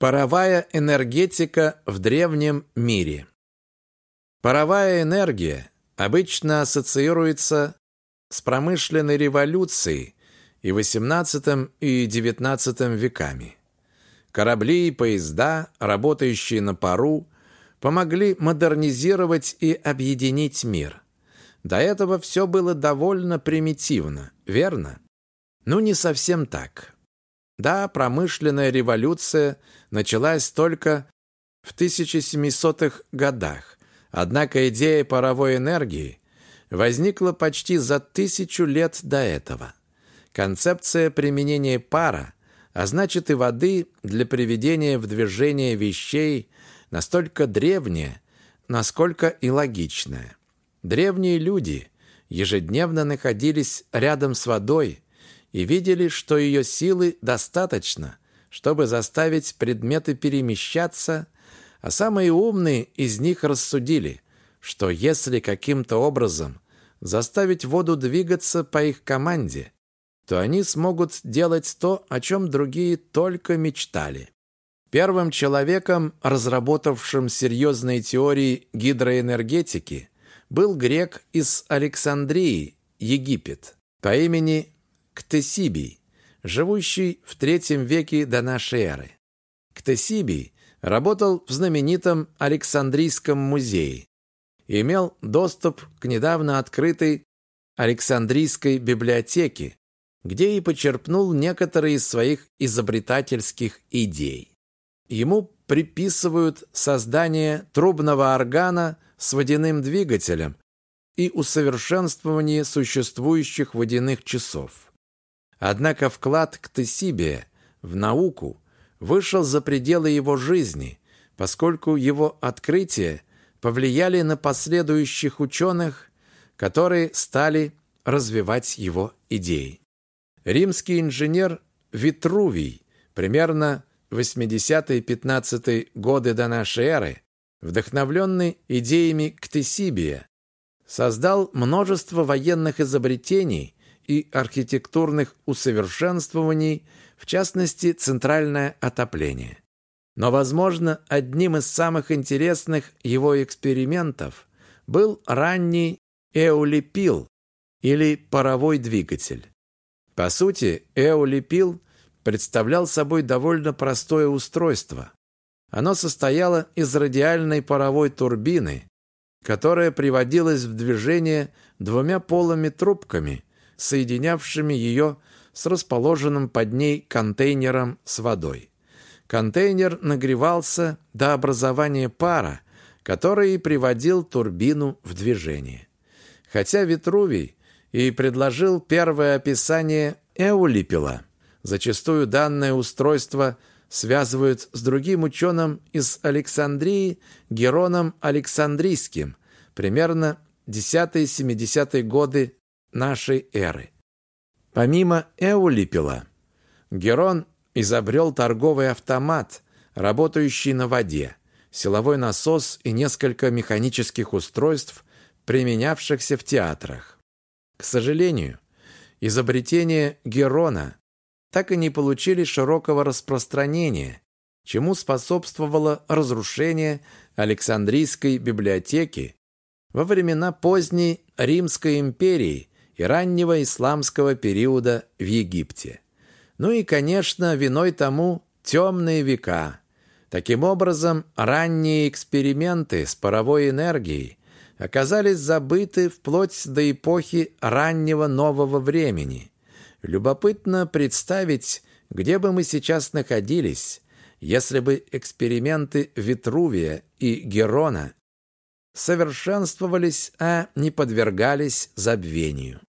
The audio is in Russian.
Паровая энергетика в древнем мире. Паровая энергия обычно ассоциируется с промышленной революцией и XVIII и XIX веками. Корабли и поезда, работающие на пару, помогли модернизировать и объединить мир. До этого все было довольно примитивно, верно? Ну, не совсем так. Да, промышленная революция началась только в 1700-х годах, однако идея паровой энергии возникла почти за тысячу лет до этого. Концепция применения пара, а значит и воды для приведения в движение вещей, настолько древняя, насколько и логичная. Древние люди ежедневно находились рядом с водой, и видели, что ее силы достаточно, чтобы заставить предметы перемещаться, а самые умные из них рассудили, что если каким-то образом заставить воду двигаться по их команде, то они смогут делать то, о чем другие только мечтали. Первым человеком, разработавшим серьезные теории гидроэнергетики, был грек из Александрии, Египет, по имени Ктесибий, живущий в третьем веке до нашей эры. Ктесибий работал в знаменитом Александрийском музее и имел доступ к недавно открытой Александрийской библиотеке, где и почерпнул некоторые из своих изобретательских идей. Ему приписывают создание трубного органа с водяным двигателем и усовершенствование существующих водяных часов. Однако вклад к Ктесибия в науку вышел за пределы его жизни, поскольку его открытия повлияли на последующих ученых, которые стали развивать его идеи. Римский инженер Витрувий примерно 80-15 годы до нашей эры, вдохновленный идеями Ктесибия, создал множество военных изобретений и архитектурных усовершенствований, в частности, центральное отопление. Но, возможно, одним из самых интересных его экспериментов был ранний эолипил или паровой двигатель. По сути, эолипил представлял собой довольно простое устройство. Оно состояло из радиальной паровой турбины, которая приводилась в движение двумя полыми трубками, соединявшими ее с расположенным под ней контейнером с водой. Контейнер нагревался до образования пара, который приводил турбину в движение. Хотя Витрувий и предложил первое описание Эулипила, зачастую данное устройство связывают с другим ученым из Александрии Героном Александрийским, примерно 10-70 годы нашей эры. Помимо Эулипила, Герон изобрел торговый автомат, работающий на воде, силовой насос и несколько механических устройств, применявшихся в театрах. К сожалению, изобретения Герона так и не получили широкого распространения, чему способствовало разрушение Александрийской библиотеки во времена поздней Римской империи и раннего исламского периода в Египте. Ну и, конечно, виной тому темные века. Таким образом, ранние эксперименты с паровой энергией оказались забыты вплоть до эпохи раннего нового времени. Любопытно представить, где бы мы сейчас находились, если бы эксперименты Витрувия и Герона совершенствовались, а не подвергались забвению.